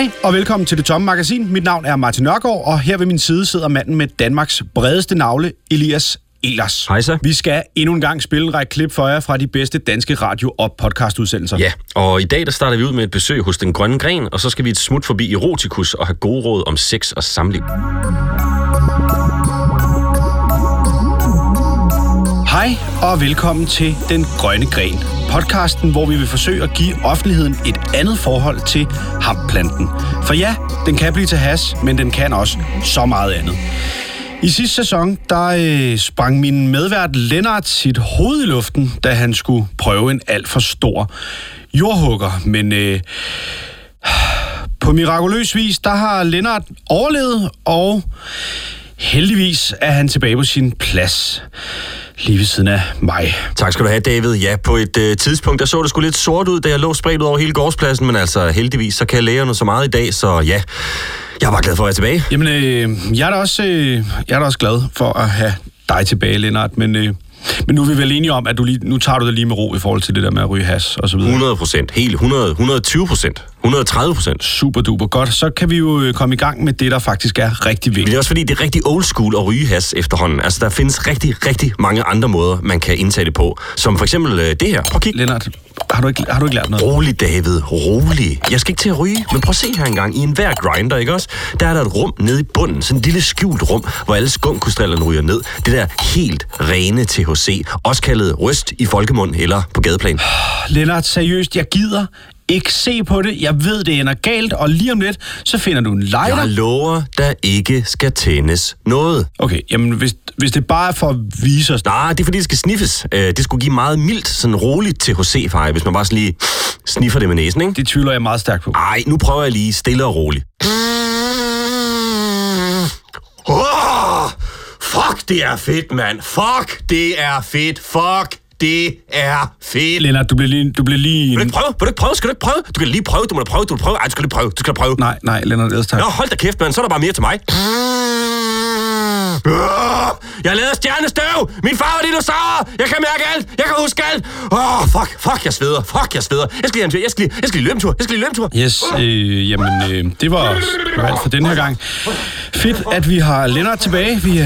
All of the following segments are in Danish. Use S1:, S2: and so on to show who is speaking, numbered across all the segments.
S1: Hej og velkommen til Det Tomme Magasin. Mit navn er Martin Nørgaard, og her ved min side sidder manden med Danmarks bredeste navle, Elias Elers.
S2: Hej så.
S1: Vi skal endnu en gang spille en række klip for jer fra de bedste danske radio- og podcastudsendelser.
S2: Ja, og i dag der starter vi ud med et besøg hos Den Grønne Gren, og så skal vi et smut forbi Erotikus og have gode råd om sex og samliv.
S1: Hej og velkommen til Den Grønne Gren. Podcasten, hvor vi vil forsøge at give offentligheden et andet forhold til hamplanten. For ja, den kan blive til has, men den kan også så meget andet. I sidste sæson, der øh, sprang min medvært Lennart sit hoved i luften, da han skulle prøve en alt for stor jordhugger. Men øh, på mirakuløs vis, der har Lennart overlevet, og heldigvis er han tilbage på sin plads lige ved siden af mig.
S2: Tak skal du have, David. Ja, på et øh, tidspunkt, der så det sgu lidt sort ud, da jeg lå spredt ud over hele gårdspladsen, men altså heldigvis, så kan noget så meget i dag, så ja, jeg er bare glad for at være tilbage.
S1: Jamen, øh, jeg, er da også, øh, jeg er da også glad for at have dig tilbage, Lennart, men... Øh, men nu er vi vel enige om, at du lige, nu tager du det lige med ro i forhold til det der med at ryge has og så videre.
S2: 100 procent. Helt 100, 120 procent. 130 procent.
S1: Super duper godt. Så kan vi jo øh, komme i gang med det, der faktisk er rigtig vigtigt.
S2: det er også fordi, det er rigtig old school at ryge has efterhånden. Altså, der findes rigtig, rigtig mange andre måder, man kan indtage det på. Som for eksempel øh, det her. Prøv at kigge.
S1: Lennart, har du ikke, har du ikke lært noget?
S2: Rolig, David. Rolig. Jeg skal ikke til at ryge, men prøv at se her engang. I enhver grinder, ikke også? Der er der et rum nede i bunden. Sådan et lille skjult rum, hvor alle skumkrystallerne ryger ned. Det der helt rene THC. Også kaldet røst i folkemund eller på gadeplan.
S1: Lennart, seriøst, jeg gider ikke se på det. Jeg ved, det ender galt, og lige om lidt, så finder du en lighter.
S2: Jeg lover, der ikke skal tændes noget.
S1: Okay, jamen hvis, hvis det bare er for at vise os...
S2: Nej, det er fordi, det skal sniffes. Øh, Det skulle give meget mildt, sådan roligt THC-feje, hvis man bare sådan lige sniffer det med næsen, ikke?
S1: Det tvivler jeg meget stærkt på.
S2: Ej, nu prøver jeg lige stille og roligt. Oh, fuck, det er fedt, mand. Fuck, det er fedt. Fuck, det er fedt.
S1: Lennart, du bliver lige... Du bliver lige
S2: Vil du ikke prøve? Vil du ikke prøve? Skal du ikke prøve? Du kan lige prøve. Du må da prøve. Du må prøve. Ej, du skal lige prøve. Du skal prøve.
S1: Nej, nej, Lennart, ellers tak.
S2: Nå, hold da kæft, mand. Så er der bare mere til mig. Øh, Jeg lavede stjernestøv! Min far var dinosaur! Jeg kan mærke alt! Jeg kan huske alt! Åh, oh, fuck, fuck, jeg sveder. Fuck, jeg sveder. Jeg skal lige have en tur. Jeg skal lige, jeg skal lige løbe en tur. Jeg skal lige løbe en tur.
S1: Yes, øh, jamen, øh, det var det var alt for den her gang. Fedt, at vi har Lennart tilbage. Vi, øh,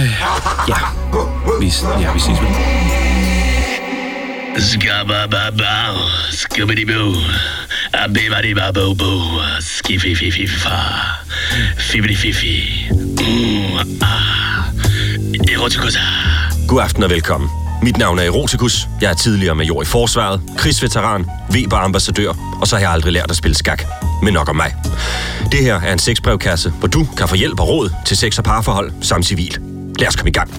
S1: ja, vi, ja, vi ses vel.
S3: Skabababau, skubidiboo, abibadibababo, skififififa, fifififi, mm, ah, erotikusa.
S2: God aften og velkommen. Mit navn er Erotikus. Jeg er tidligere major i forsvaret, krigsveteran, Weber-ambassadør, og så har jeg aldrig lært at spille skak. Men nok om mig. Det her er en sexbrevkasse, hvor du kan få hjælp og råd til sex- og parforhold samt civil. Lad os komme i gang.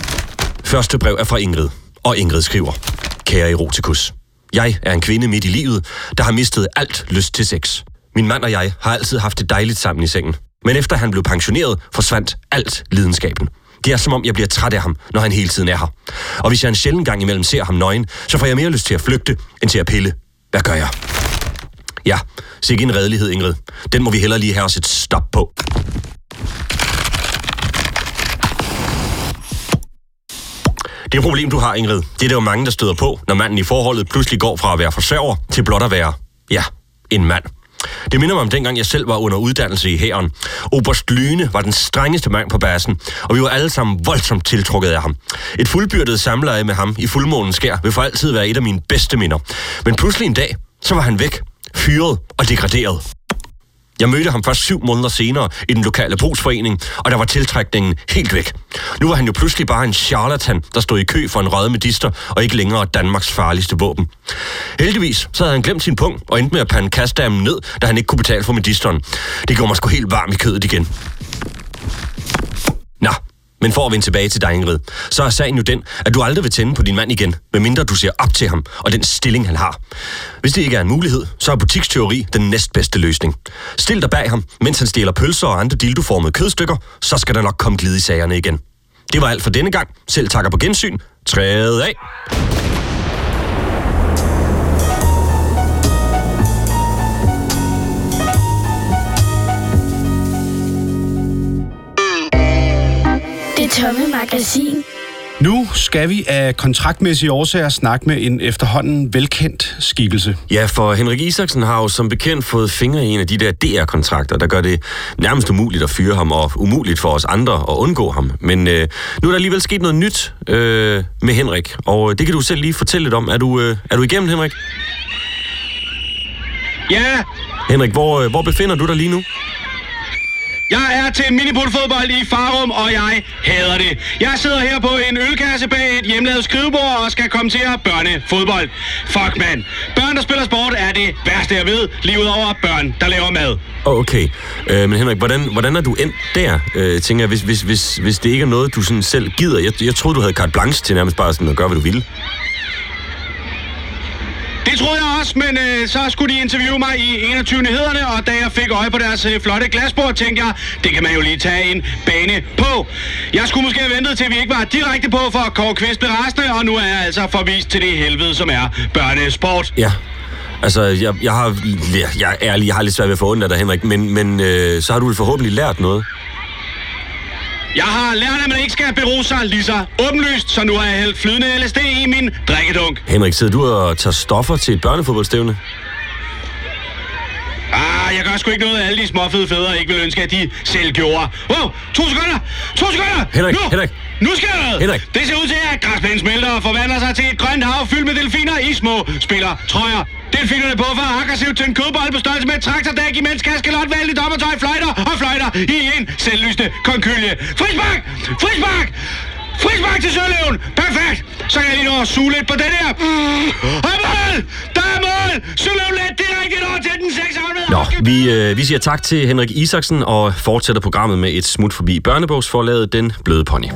S2: Første brev er fra Ingrid, og Ingrid skriver. Kære Erotikus. Jeg er en kvinde midt i livet, der har mistet alt lyst til sex. Min mand og jeg har altid haft det dejligt sammen i sengen. Men efter han blev pensioneret, forsvandt alt lidenskaben. Det er som om, jeg bliver træt af ham, når han hele tiden er her. Og hvis jeg en sjældent gang imellem ser ham nøgen, så får jeg mere lyst til at flygte, end til at pille. Hvad gør jeg? Ja, sikke en redelighed, Ingrid. Den må vi heller lige have os et stop på. Det er et problem, du har, Ingrid. Det er der jo mange, der støder på, når manden i forholdet pludselig går fra at være forsørger til blot at være, ja, en mand. Det minder mig om dengang, jeg selv var under uddannelse i hæren. Oberst Lyne var den strengeste mand på basen, og vi var alle sammen voldsomt tiltrukket af ham. Et fuldbyrdet samleje med ham i fuldmånens skær vil for altid være et af mine bedste minder. Men pludselig en dag, så var han væk, fyret og degraderet. Jeg mødte ham først syv måneder senere i den lokale brugsforening, og der var tiltrækningen helt væk. Nu var han jo pludselig bare en charlatan, der stod i kø for en røde medister, og ikke længere Danmarks farligste våben. Heldigvis så havde han glemt sin punkt, og endte med at pande kastdammen ned, da han ikke kunne betale for medisteren. Det gjorde mig sgu helt varm i kødet igen. Men for at vende tilbage til dig, Ingrid, så er sagen jo den, at du aldrig vil tænde på din mand igen, medmindre du ser op til ham og den stilling, han har. Hvis det ikke er en mulighed, så er butiksteori den næstbedste løsning. Stil dig bag ham, mens han stjæler pølser og andre dildoformede kødstykker, så skal der nok komme glid i sagerne igen. Det var alt for denne gang. Selv takker på gensyn. Træet af.
S4: Tomme magasin.
S1: Nu skal vi af kontraktmæssige årsager snakke med en efterhånden velkendt skikkelse.
S2: Ja, for Henrik Isaksen har jo som bekendt fået fingre i en af de der DR-kontrakter, der gør det nærmest umuligt at fyre ham, og umuligt for os andre at undgå ham. Men øh, nu er der alligevel sket noget nyt øh, med Henrik, og det kan du selv lige fortælle lidt om. Er du, øh, er du igennem, Henrik?
S3: Ja,
S2: Henrik, hvor, øh, hvor befinder du dig lige nu?
S3: Jeg er til miniputfodbold i Farum, og jeg hader det. Jeg sidder her på en ølkasse bag et hjemmelavet skrivebord og skal kommentere børnefodbold. Fuck, mand. Børn, der spiller sport, er det værste, jeg ved. Lige ud over børn, der laver mad.
S2: Okay, øh, men Henrik, hvordan, hvordan er du endt der, øh, tænker jeg, hvis, hvis, hvis, hvis det ikke er noget, du sådan selv gider? Jeg, jeg troede, du havde carte blanche til nærmest bare sådan at gøre, hvad du ville.
S3: Det troede jeg også, men øh, så skulle de interviewe mig i 21 nyhederne, og da jeg fik øje på deres øh, flotte glasbord, tænkte jeg, det kan man jo lige tage en bane på. Jeg skulle måske have ventet til, vi ikke var direkte på, for Kåre Kvist blev rasende, og nu er jeg altså forvist til det helvede, som er børnesport.
S2: Ja, altså, jeg, jeg har, jeg, jeg, er ærlig, jeg har lidt svært ved at få dig, Henrik, men, men øh, så har du vel forhåbentlig lært noget.
S3: Jeg har lært, at man ikke skal bero sig lige så åbenlyst, så nu har jeg hældt flydende LSD i min drikkedunk.
S2: Henrik, sidder du og tager stoffer til et børnefodboldstævne?
S3: Ah, jeg gør sgu ikke noget, alle de småfede fædre ikke vil ønske, at de selv gjorde. Wow, to sekunder! To sekunder!
S2: Henrik,
S3: nu!
S2: Henrik.
S3: Nu skal jeg!
S2: Henrik.
S3: Det ser ud til, at græsplænen smelter og forvandler sig til et grønt hav fyldt med delfiner i små spiller trøjer. Delfinerne på for aggressivt til en kødbold på størrelse med et traktordæk, imens kaskelot valgte dommertøj fløjter og i en selvlyste konkylje. Frispark! Frispark! Frispark til Sørløven! Perfekt! Så kan jeg lige nå at suge lidt på den her. Og mål! Der er mål! Sørløven let direkte over til den 600
S2: Nå, vi, øh, vi siger tak til Henrik Isaksen og fortsætter programmet med et smut forbi børnebogsforlaget Den Bløde Pony.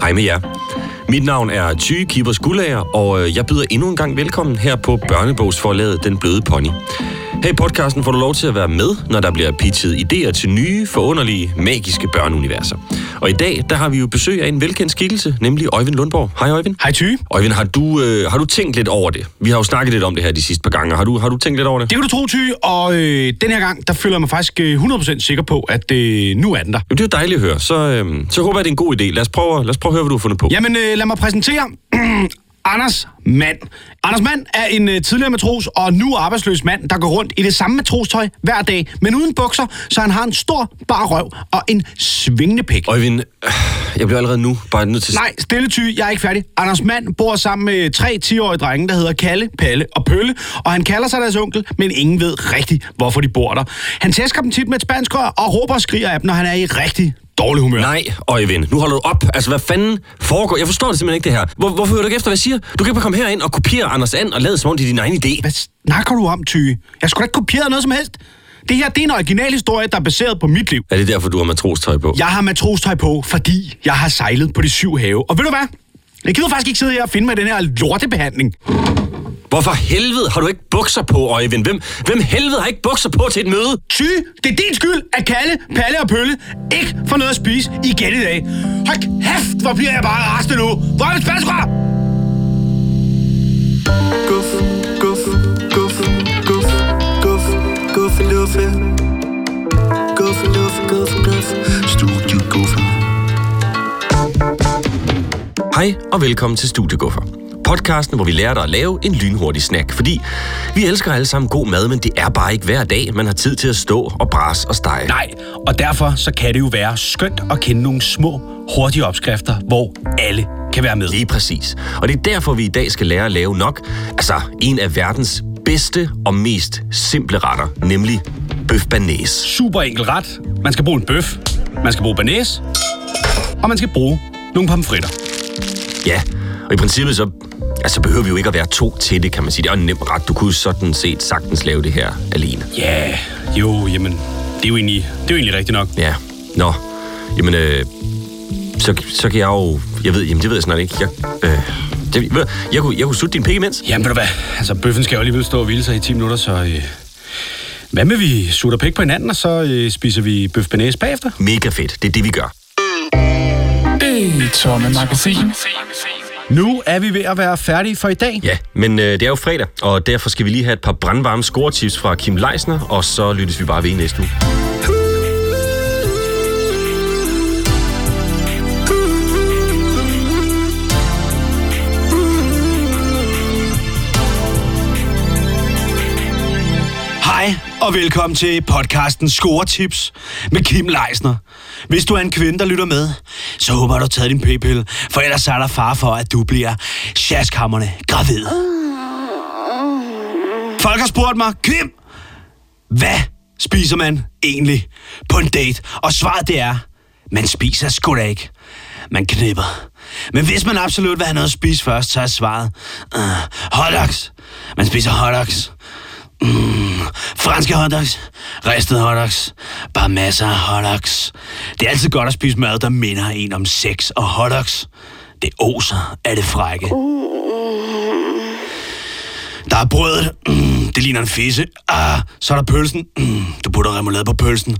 S2: Hej med jer. Mit navn er Ty Kibers Gullager, og øh, jeg byder endnu en gang velkommen her på børnebogsforlaget Den Bløde Pony. Her i podcasten får du lov til at være med, når der bliver pitchet idéer til nye, forunderlige, magiske børneuniverser. Og i dag, der har vi jo besøg af en velkendt skikkelse, nemlig Øjvind Lundborg. Hej Øjvind.
S1: Hej Ty.
S2: Øjvind, har du, øh, har du tænkt lidt over det? Vi har jo snakket lidt om det her de sidste par gange. Har du, har du tænkt lidt over det?
S1: Det kan du tro, Ty, og øh, den her gang, der føler jeg mig faktisk øh, 100% sikker på, at øh, nu er den der.
S2: Jamen, det er jo dejligt at høre. Så, øh, så håber jeg, det er en god idé. Lad os prøve, lad os prøve at høre, hvad du har fundet på.
S1: Jamen, øh, lad mig præsentere Anders Mand. Anders Mand er en øh, tidligere matros og nu arbejdsløs mand, der går rundt i det samme matrostøj hver dag, men uden bukser, så han har en stor bar røv og en svingende pæk.
S2: Øjvind, øh, jeg bliver allerede nu bare nødt til...
S1: Nej, stille ty, jeg er ikke færdig. Anders Mand bor sammen med tre 10-årige drenge, der hedder Kalle, Palle og Pølle, og han kalder sig deres onkel, men ingen ved rigtigt, hvorfor de bor der. Han tæsker dem tit med et spansk rør og råber og skriger af dem, når han er i rigtig dårlig humør.
S2: Nej, Øjvind, nu holder du op. Altså, hvad fanden foregår? Jeg forstår det simpelthen ikke, det her. Hvor, hvorfor hører du ikke efter, hvad jeg siger? Du kan bare komme herind og kopiere Anders And og lade som om det er din egen idé.
S1: Hvad snakker du om, Ty? Jeg skulle da ikke kopieret noget som helst. Det her, det er en original historie, der er baseret på mit liv.
S2: Er det derfor, du har matrostøj på?
S1: Jeg har matrostøj på, fordi jeg har sejlet på de syv have. Og ved du hvad? Jeg gider faktisk ikke sidde her og finde mig den her lortebehandling.
S2: Hvorfor helvede har du ikke bukser på, Øjvind? Hvem, hvem helvede har ikke bukser på til et møde?
S1: Ty, det er din skyld, at Kalle, Palle og Pølle ikke får noget at spise igen i dag. Hold kæft, hvor bliver jeg bare rastet nu. Hvor er mit spadsrør?
S4: Guf, guf, guf, guf, guf, guffeluffe. Guffeluffe, guf, guf, Studio Guffe.
S2: Hej og velkommen til Studieguffer. Podcasten, hvor vi lærer dig at lave en lynhurtig snack. Fordi vi elsker alle sammen god mad, men det er bare ikke hver dag, man har tid til at stå og bras og stege.
S1: Nej, og derfor så kan det jo være skønt at kende nogle små, hurtige opskrifter, hvor alle kan være med.
S2: Lige præcis. Og det er derfor, vi i dag skal lære at lave nok, altså en af verdens bedste og mest simple retter, nemlig bøf banæs.
S1: Super enkel ret. Man skal bruge en bøf, man skal bruge banæs, og man skal bruge nogle pomfritter.
S2: Ja, og i princippet så altså behøver vi jo ikke at være to til det, kan man sige. Det er jo en nem ret. Du kunne sådan set sagtens lave det her alene.
S1: Ja, jo, jamen, det er jo egentlig, det er jo egentlig rigtigt nok.
S2: Ja, nå. Jamen, øh, så, så kan jeg jo... Jeg ved, jamen det ved jeg snart ikke. Jeg, øh, det, ved, jeg, kunne, jeg kunne sutte din pik imens.
S1: Jamen, ved du hvad? Altså, bøffen skal jo alligevel stå og hvile sig i 10 minutter, så... Øh, hvad med vi sutter pæk på hinanden, og så øh, spiser vi bøf banæs bagefter?
S2: Mega fedt. Det er det, vi gør.
S5: Det tomme magasin.
S1: Nu er vi ved at være færdige for i dag.
S2: Ja, men øh, det er jo fredag, og derfor skal vi lige have et par brandvarme scoretips fra Kim Leisner, og så lyttes vi bare ved næste uge.
S1: Og velkommen til podcasten Score-tips med Kim Leisner. Hvis du er en kvinde, der lytter med, så håber jeg, du har taget din p-pille, for ellers er der far for, at du bliver sjaskammerne gravid. Folk har spurgt mig, Kim, hvad spiser man egentlig på en date? Og svaret det er, man spiser sgu da ikke. Man knipper. Men hvis man absolut vil have noget at spise først, så er svaret uh, hotdogs. Man spiser hotdogs. Mm, franske hotdogs, ristede hotdogs, bare masser af hotdogs. Det er altid godt at spise mad, der minder en om sex og hotdogs. Det oser af det frække. Der er brødet. Mm, det ligner en fisse. Ah, så er der pølsen. Mm, du putter remoulade på pølsen.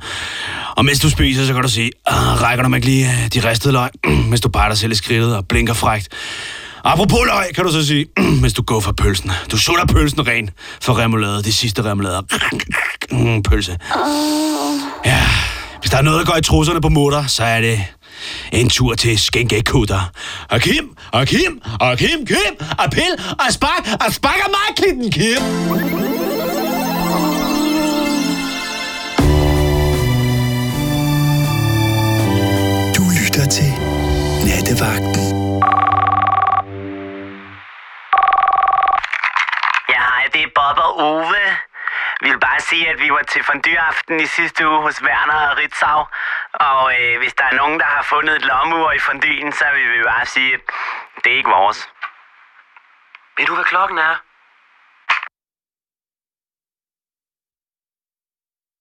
S1: Og mens du spiser, så kan du sige, ah, rækker du mig ikke lige øh, de ristede løg, mm, mens du bare dig selv i skridtet og blinker frægt. Apropos løg, kan du så sige, mens du går for pølsen. Du sutter pølsen ren for remoulade, de sidste remoulader. Mm, pølse. Ja, hvis der er noget, der går i trusserne på mutter, så er det en tur til skænkekutter. Og Kim, og Kim, og Kim, Kim, og pil, og spark, og spark af mig, klitten, Kim.
S4: Du lytter til Nattevagten.
S6: Bare sige, at vi var til fondyaften i sidste uge hos Werner og Ritzau. Og øh, hvis der er nogen, der har fundet et lommeur i fondyen, så vil vi bare sige, at det er ikke vores. Ved du, hvad klokken er?